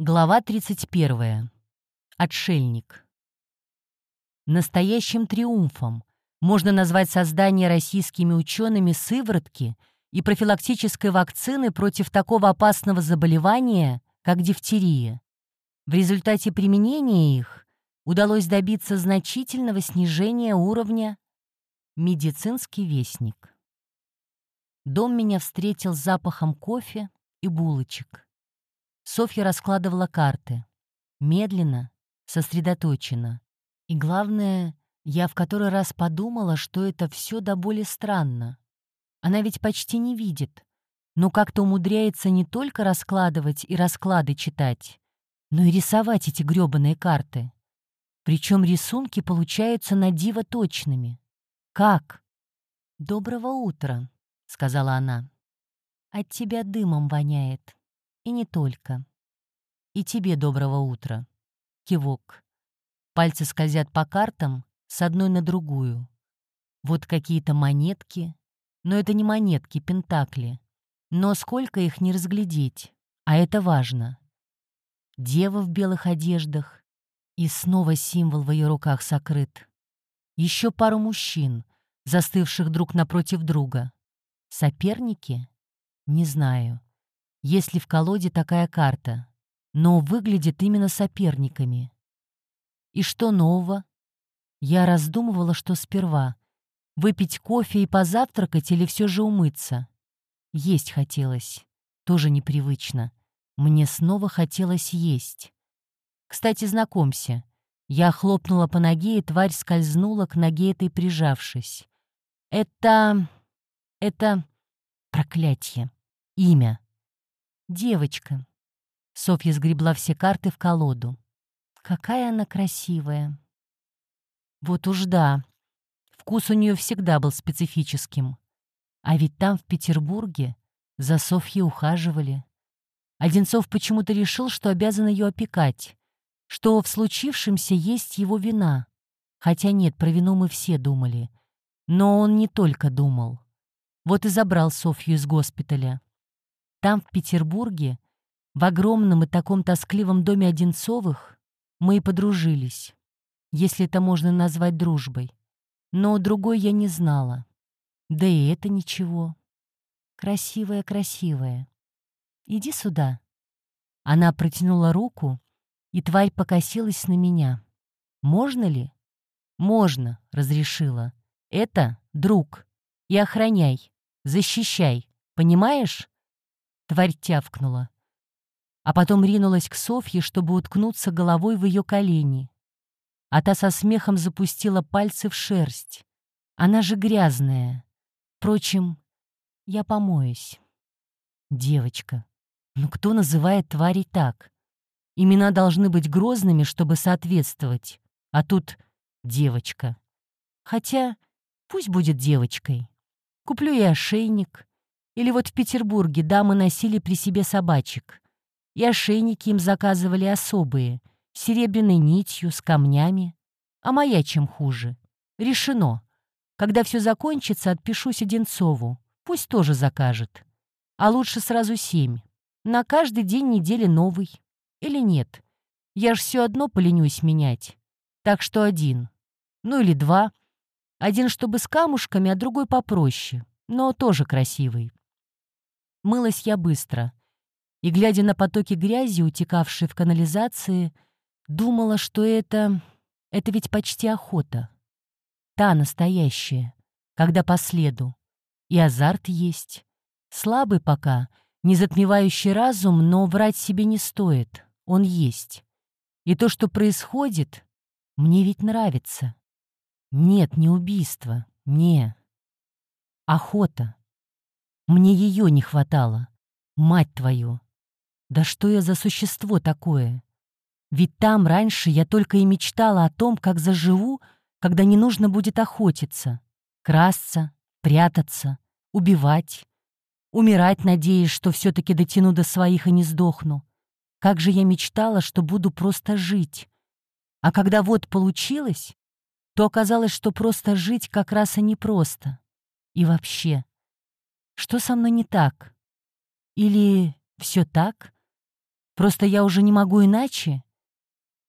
Глава 31. Отшельник. Настоящим триумфом можно назвать создание российскими учеными сыворотки и профилактической вакцины против такого опасного заболевания, как дифтерия. В результате применения их удалось добиться значительного снижения уровня «Медицинский вестник». Дом меня встретил запахом кофе и булочек. Софья раскладывала карты. Медленно, сосредоточенно. И главное, я в который раз подумала, что это все до боли странно. Она ведь почти не видит, но как-то умудряется не только раскладывать и расклады читать, но и рисовать эти грёбаные карты. Причем рисунки получаются на диво точными. Как? «Доброго утра», — сказала она. «От тебя дымом воняет». И не только. И тебе доброго утра. Кивок. Пальцы скользят по картам с одной на другую. Вот какие-то монетки. Но это не монетки, пентакли. Но сколько их не разглядеть. А это важно. Дева в белых одеждах. И снова символ в ее руках сокрыт. Еще пару мужчин, застывших друг напротив друга. Соперники? Не знаю если в колоде такая карта, но выглядит именно соперниками. И что нового? Я раздумывала, что сперва — выпить кофе и позавтракать или все же умыться. Есть хотелось. Тоже непривычно. Мне снова хотелось есть. Кстати, знакомься. Я хлопнула по ноге, и тварь скользнула к ноге этой, прижавшись. Это... это... проклятие. Имя. Девочка. Софья сгребла все карты в колоду. Какая она красивая. Вот уж да. Вкус у нее всегда был специфическим. А ведь там, в Петербурге, за Софьей ухаживали. Одинцов почему-то решил, что обязан ее опекать, что в случившемся есть его вина. Хотя нет, про вину мы все думали. Но он не только думал. Вот и забрал Софью из госпиталя. Там, в Петербурге, в огромном и таком тоскливом доме Одинцовых, мы и подружились, если это можно назвать дружбой. Но другой я не знала. Да и это ничего. Красивая, красивая. Иди сюда. Она протянула руку, и тварь покосилась на меня. Можно ли? Можно, разрешила. Это друг. И охраняй, защищай. Понимаешь? Тварь тявкнула. А потом ринулась к Софье, чтобы уткнуться головой в ее колени. А та со смехом запустила пальцы в шерсть. Она же грязная. Впрочем, я помоюсь. Девочка. Ну кто называет тварей так? Имена должны быть грозными, чтобы соответствовать. А тут девочка. Хотя пусть будет девочкой. Куплю ей ошейник, или вот в Петербурге дамы носили при себе собачек. И ошейники им заказывали особые, с серебряной нитью, с камнями. А моя чем хуже? Решено. Когда все закончится, отпишусь Одинцову. Пусть тоже закажет. А лучше сразу семь. На каждый день недели новый. Или нет? Я ж все одно поленюсь менять. Так что один. Ну или два. Один, чтобы с камушками, а другой попроще. Но тоже красивый. Мылась я быстро. И, глядя на потоки грязи, утекавшие в канализации, думала, что это... это ведь почти охота. Та настоящая, когда по следу. И азарт есть. Слабый пока, не затмевающий разум, но врать себе не стоит. Он есть. И то, что происходит, мне ведь нравится. Нет, не убийство. Не. Охота. Мне ее не хватало. Мать твою! Да что я за существо такое? Ведь там раньше я только и мечтала о том, как заживу, когда не нужно будет охотиться, красться, прятаться, убивать, умирать, надеясь, что все-таки дотяну до своих и не сдохну. Как же я мечтала, что буду просто жить. А когда вот получилось, то оказалось, что просто жить как раз и непросто. И вообще, что со мной не так? Или все так? Просто я уже не могу иначе.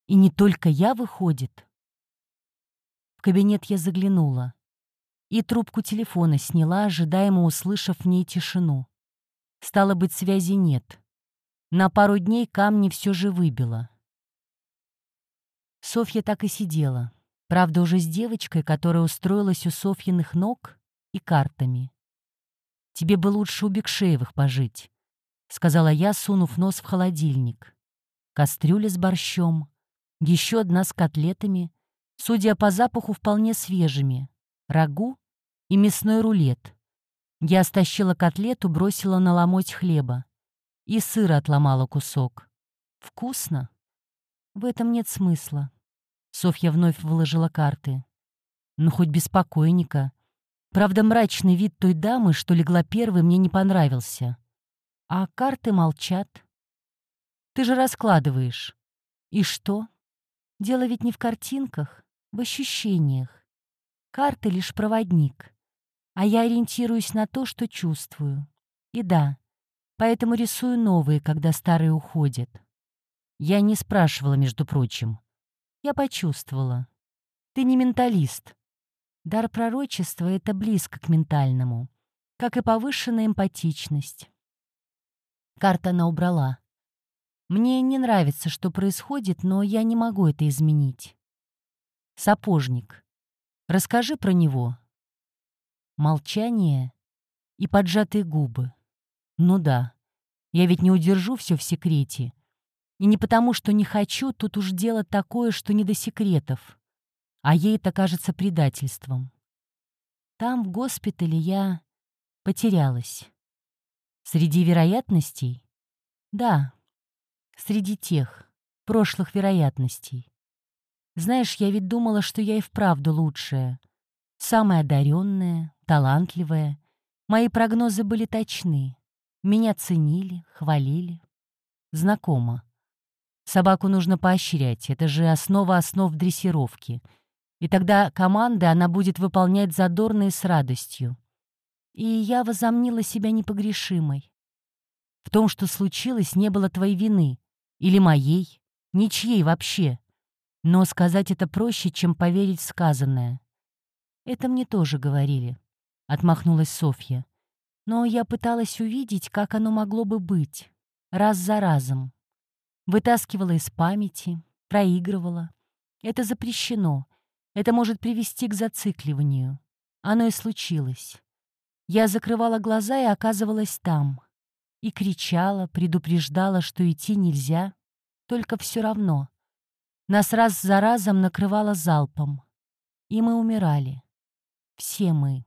И не только я, выходит. В кабинет я заглянула. И трубку телефона сняла, ожидаемо услышав в ней тишину. Стало быть, связи нет. На пару дней камни все же выбило. Софья так и сидела. Правда, уже с девочкой, которая устроилась у Софьиных ног и картами. «Тебе бы лучше у Бекшеевых пожить», — сказала я, сунув нос в холодильник. Кастрюля с борщом, еще одна с котлетами, судя по запаху, вполне свежими, рагу и мясной рулет. Я стащила котлету, бросила на ломоть хлеба. И сыра отломала кусок. Вкусно? В этом нет смысла. Софья вновь выложила карты. Ну, хоть беспокойника. Правда, мрачный вид той дамы, что легла первой, мне не понравился. А карты молчат. Ты же раскладываешь. И что? Дело ведь не в картинках, в ощущениях. Карты — лишь проводник. А я ориентируюсь на то, что чувствую. И да, поэтому рисую новые, когда старые уходят. Я не спрашивала, между прочим. Я почувствовала. Ты не менталист. Дар пророчества — это близко к ментальному, как и повышенная эмпатичность. Карта она убрала. Мне не нравится, что происходит, но я не могу это изменить. Сапожник. Расскажи про него. Молчание и поджатые губы. Ну да, я ведь не удержу все в секрете. И не потому, что не хочу, тут уж дело такое, что не до секретов. А ей это кажется предательством. Там, в госпитале, я потерялась. Среди вероятностей? Да, среди тех, прошлых вероятностей. Знаешь, я ведь думала, что я и вправду лучшая. Самая одаренная, талантливая. Мои прогнозы были точны. Меня ценили, хвалили. Знакомо. Собаку нужно поощрять, это же основа основ дрессировки. И тогда команды она будет выполнять задорно и с радостью. И я возомнила себя непогрешимой. В том, что случилось, не было твоей вины. Или моей. Ничьей вообще. Но сказать это проще, чем поверить в сказанное. Это мне тоже говорили. Отмахнулась Софья. Но я пыталась увидеть, как оно могло бы быть. Раз за разом. Вытаскивала из памяти, проигрывала. Это запрещено. Это может привести к зацикливанию. Оно и случилось. Я закрывала глаза и оказывалась там. И кричала, предупреждала, что идти нельзя. Только все равно. Нас раз за разом накрывало залпом. И мы умирали. Все мы.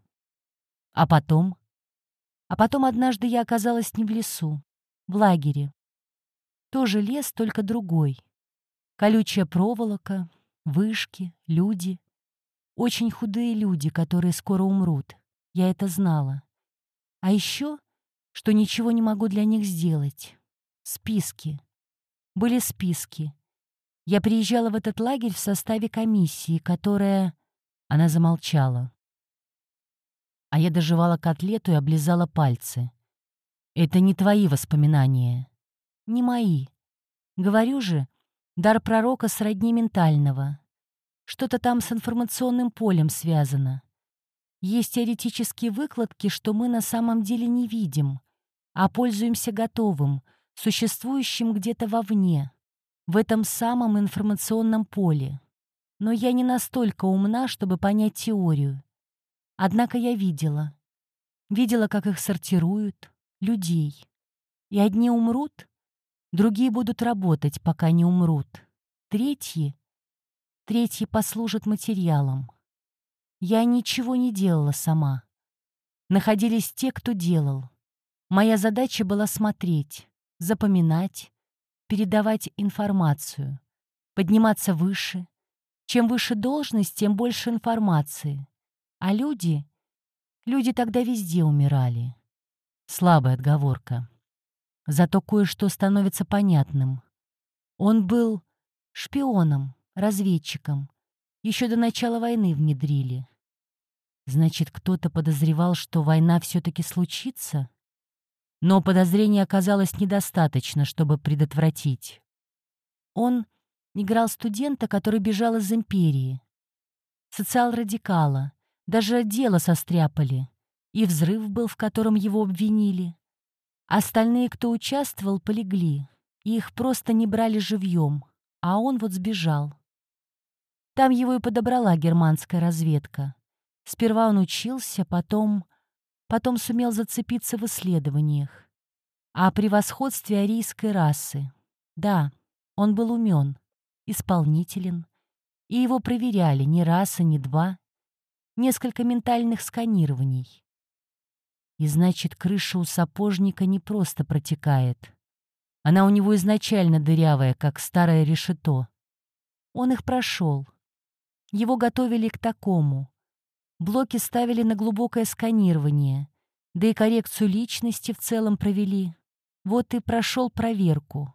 А потом? А потом однажды я оказалась не в лесу, в лагере, тоже лес, только другой. Колючая проволока, вышки, люди. Очень худые люди, которые скоро умрут. Я это знала. А еще, что ничего не могу для них сделать. Списки. Были списки. Я приезжала в этот лагерь в составе комиссии, которая... Она замолчала. А я доживала котлету и облизала пальцы. Это не твои воспоминания не мои. Говорю же, дар пророка сродни ментального. Что-то там с информационным полем связано. Есть теоретические выкладки, что мы на самом деле не видим, а пользуемся готовым, существующим где-то вовне, в этом самом информационном поле. Но я не настолько умна, чтобы понять теорию. Однако я видела. Видела, как их сортируют, людей. И одни умрут, Другие будут работать, пока не умрут. Третьи... Третьи послужат материалом. Я ничего не делала сама. Находились те, кто делал. Моя задача была смотреть, запоминать, передавать информацию, подниматься выше. Чем выше должность, тем больше информации. А люди... Люди тогда везде умирали. Слабая отговорка. Зато кое-что становится понятным. Он был шпионом, разведчиком. Еще до начала войны внедрили. Значит, кто-то подозревал, что война все-таки случится? Но подозрения оказалось недостаточно, чтобы предотвратить. Он играл студента, который бежал из империи. Социал-радикала. Даже дело состряпали. И взрыв был, в котором его обвинили. Остальные, кто участвовал, полегли. И их просто не брали живьем. А он вот сбежал. Там его и подобрала германская разведка. Сперва он учился, потом... Потом сумел зацепиться в исследованиях. О превосходстве арийской расы. Да, он был умен, исполнителен. И его проверяли ни раз, и ни два. Несколько ментальных сканирований. И значит, крыша у сапожника не просто протекает. Она у него изначально дырявая, как старое решето. Он их прошел. Его готовили к такому. Блоки ставили на глубокое сканирование, да и коррекцию личности в целом провели. Вот и прошел проверку.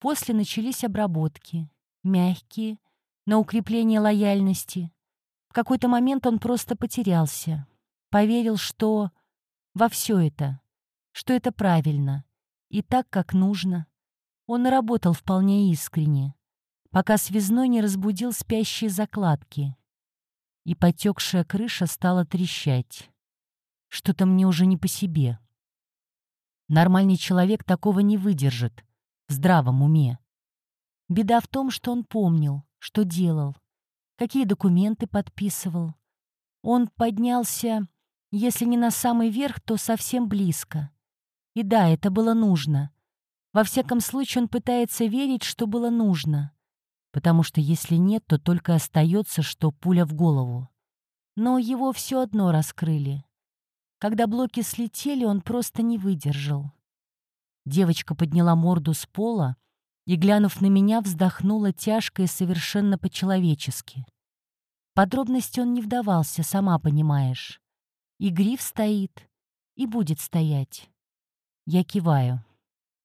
После начались обработки. Мягкие, на укрепление лояльности. В какой-то момент он просто потерялся. Поверил, что во все это, что это правильно и так, как нужно. Он работал вполне искренне пока связной не разбудил спящие закладки. И потекшая крыша стала трещать. Что-то мне уже не по себе. Нормальный человек такого не выдержит, в здравом уме. Беда в том, что он помнил, что делал, какие документы подписывал. Он поднялся, если не на самый верх, то совсем близко. И да, это было нужно. Во всяком случае, он пытается верить, что было нужно потому что если нет, то только остается, что пуля в голову. Но его все одно раскрыли. Когда блоки слетели, он просто не выдержал. Девочка подняла морду с пола и, глянув на меня, вздохнула тяжко и совершенно по-человечески. Подробности он не вдавался, сама понимаешь. И гриф стоит, и будет стоять. Я киваю.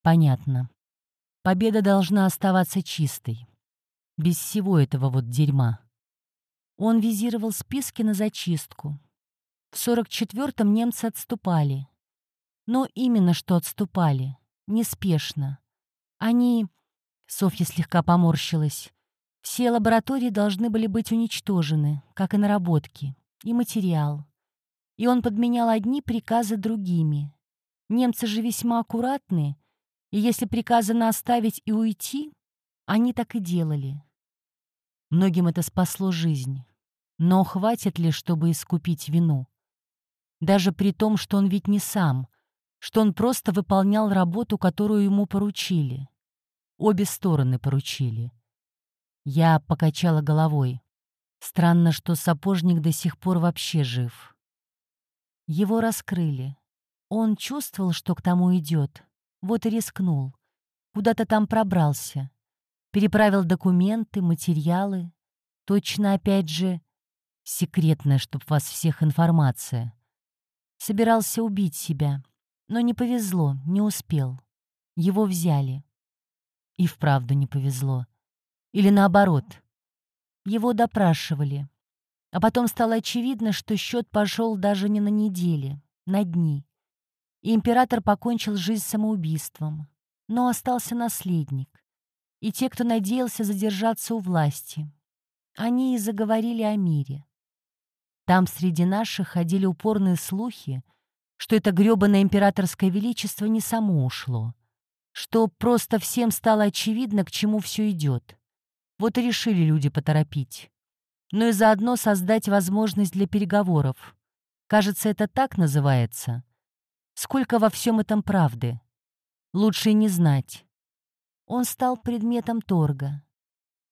Понятно. Победа должна оставаться чистой без всего этого вот дерьма. Он визировал списки на зачистку. В 44-м немцы отступали. Но именно что отступали. Неспешно. Они... Софья слегка поморщилась. Все лаборатории должны были быть уничтожены, как и наработки, и материал. И он подменял одни приказы другими. Немцы же весьма аккуратны, и если приказано оставить и уйти, они так и делали. Многим это спасло жизнь. Но хватит ли, чтобы искупить вину? Даже при том, что он ведь не сам, что он просто выполнял работу, которую ему поручили. Обе стороны поручили. Я покачала головой. Странно, что сапожник до сих пор вообще жив. Его раскрыли. Он чувствовал, что к тому идет. Вот и рискнул. Куда-то там пробрался. Переправил документы, материалы. Точно, опять же, секретная, чтоб вас всех информация. Собирался убить себя, но не повезло, не успел. Его взяли. И вправду не повезло. Или наоборот. Его допрашивали. А потом стало очевидно, что счет пошел даже не на недели, на дни. И император покончил жизнь самоубийством. Но остался наследник и те, кто надеялся задержаться у власти. Они и заговорили о мире. Там среди наших ходили упорные слухи, что это грёбаное императорское величество не само ушло, что просто всем стало очевидно, к чему все идет. Вот и решили люди поторопить. Но и заодно создать возможность для переговоров. Кажется, это так называется. Сколько во всем этом правды? Лучше и не знать он стал предметом торга.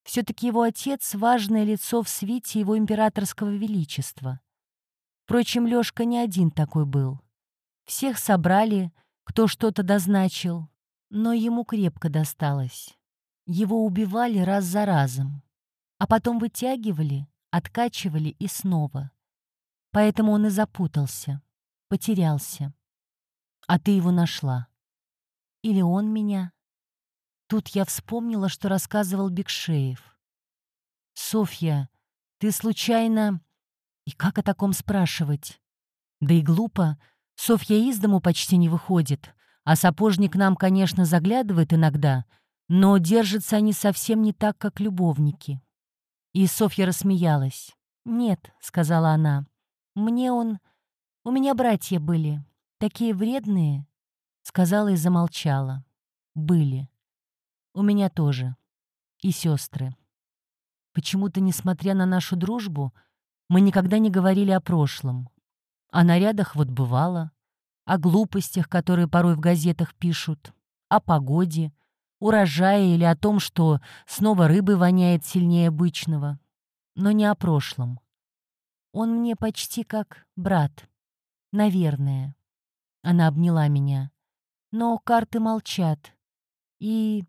Все-таки его отец — важное лицо в свите его императорского величества. Впрочем, Лёшка не один такой был. Всех собрали, кто что-то дозначил, но ему крепко досталось. Его убивали раз за разом, а потом вытягивали, откачивали и снова. Поэтому он и запутался, потерялся. А ты его нашла. Или он меня. Тут я вспомнила, что рассказывал Бекшеев. «Софья, ты случайно...» И как о таком спрашивать? Да и глупо. Софья из дому почти не выходит. А сапожник нам, конечно, заглядывает иногда, но держатся они совсем не так, как любовники. И Софья рассмеялась. «Нет», — сказала она, — «мне он... У меня братья были, такие вредные», — сказала и замолчала. «Были. У меня тоже. И сестры. Почему-то, несмотря на нашу дружбу, мы никогда не говорили о прошлом. О нарядах вот бывало, о глупостях, которые порой в газетах пишут, о погоде, урожае или о том, что снова рыбы воняет сильнее обычного. Но не о прошлом. Он мне почти как брат. Наверное. Она обняла меня. Но карты молчат. И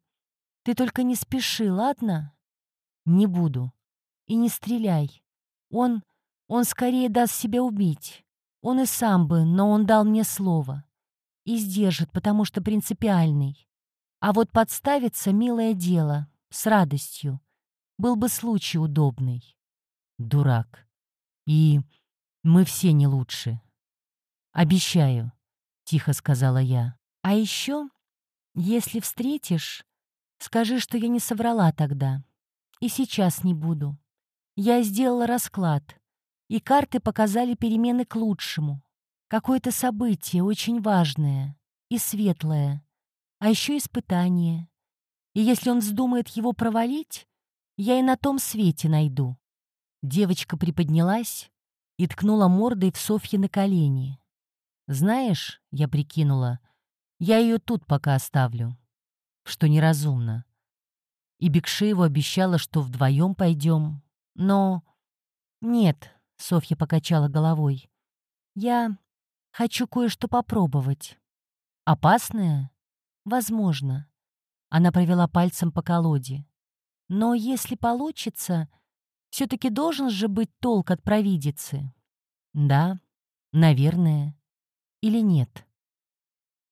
ты только не спеши, ладно? Не буду. И не стреляй. Он... он скорее даст себя убить. Он и сам бы, но он дал мне слово. И сдержит, потому что принципиальный. А вот подставиться — милое дело, с радостью. Был бы случай удобный. Дурак. И мы все не лучше. Обещаю, — тихо сказала я. А еще, если встретишь, скажи, что я не соврала тогда. И сейчас не буду. Я сделала расклад, и карты показали перемены к лучшему. Какое-то событие очень важное и светлое а еще испытание. И если он вздумает его провалить, я и на том свете найду. Девочка приподнялась и ткнула мордой в Софье на колени. «Знаешь, — я прикинула, — я ее тут пока оставлю, что неразумно. И Бекшееву обещала, что вдвоем пойдем, но... Нет, — Софья покачала головой, — я хочу кое-что попробовать. Опасное? Возможно. Она провела пальцем по колоде. Но если получится, все-таки должен же быть толк от провидицы. Да, наверное. Или нет.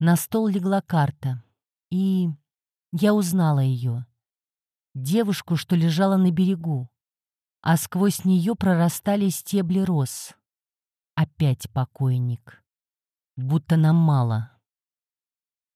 На стол легла карта, и я узнала ее. Девушку, что лежала на берегу, а сквозь нее прорастали стебли роз. Опять покойник. Будто нам мало.